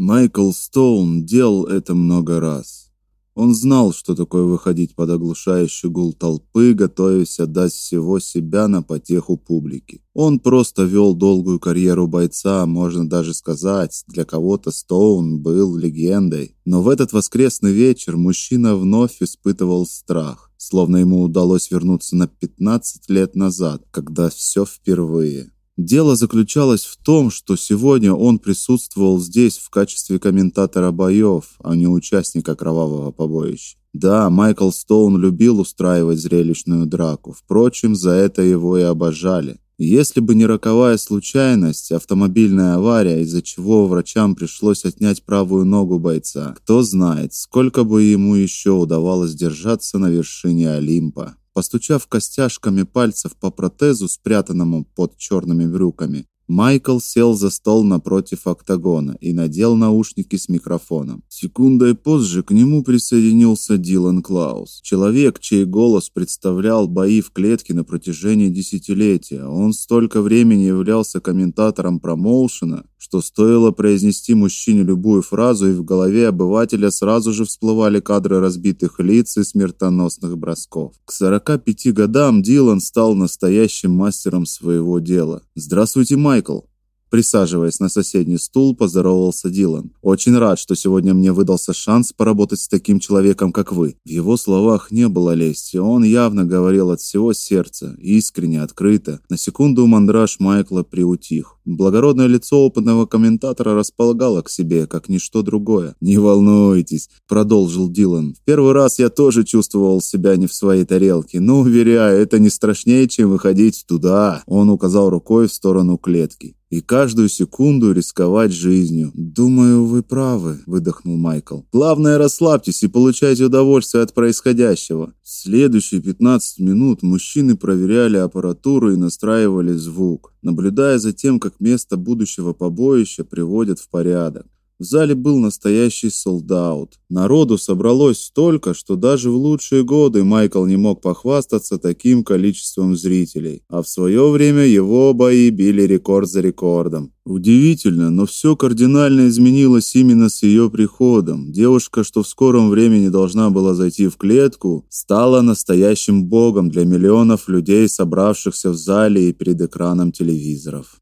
Майкл Стоун делал это много раз. Он знал, что такое выходить под оглушающий гул толпы, готовясь отдать всего себя на потеху публики. Он просто вел долгую карьеру бойца, можно даже сказать, для кого-то Стоун был легендой. Но в этот воскресный вечер мужчина вновь испытывал страх, словно ему удалось вернуться на 15 лет назад, когда все впервые. Дело заключалось в том, что сегодня он присутствовал здесь в качестве комментатора боев, а не участника кровавого побоища. Да, Майкл Стоун любил устраивать зрелищную драку. Впрочем, за это его и обожали. Если бы не роковая случайность, автомобильная авария, из-за чего врачам пришлось отнять правую ногу бойца, кто знает, сколько бы ему еще удавалось держаться на вершине Олимпа. Постучав костяшками пальцев по протезу, спрятанному под черными брюками, Майкл сел за стол напротив октагона и надел наушники с микрофоном. Секундой позже к нему присоединился Дилан Клаус, человек, чей голос представлял бои в клетке на протяжении десятилетия. Он столько времени являлся комментатором промоушена, что стоило произнести мужчине любую фразу, и в голове обывателя сразу же всплывали кадры разбитых лиц и смертоносных бросков. К 45 годам Дилан стал настоящим мастером своего дела. Здравствуйте, Майкл. Присаживаясь на соседний стул, поздоровался Дилан. Очень рад, что сегодня мне выдался шанс поработать с таким человеком, как вы. В его словах не было лести, он явно говорил от всего сердца, искренне, открыто. На секунду мандраж Майкла приутих. Благородное лицо опытного комментатора располагало к себе, как ничто другое. «Не волнуйтесь», – продолжил Дилан. «В первый раз я тоже чувствовал себя не в своей тарелке, но, уверяю, это не страшнее, чем выходить туда». Он указал рукой в сторону клетки и каждую секунду рисковать жизнью. Думаю, вы правы, выдохнул Майкл. Главное, расслабьтесь и получайте удовольствие от происходящего. Следующие 15 минут мужчины проверяли аппаратуру и настраивали звук, наблюдая за тем, как место будущего побоища приводят в порядок. В зале был настоящий солдаут. Народу собралось столько, что даже в лучшие годы Майкл не мог похвастаться таким количеством зрителей, а в свое время его бои били рекорд за рекордом. Удивительно, но все кардинально изменилось именно с ее приходом. Девушка, что в скором времени должна была зайти в клетку, стала настоящим богом для миллионов людей, собравшихся в зале и перед экраном телевизоров.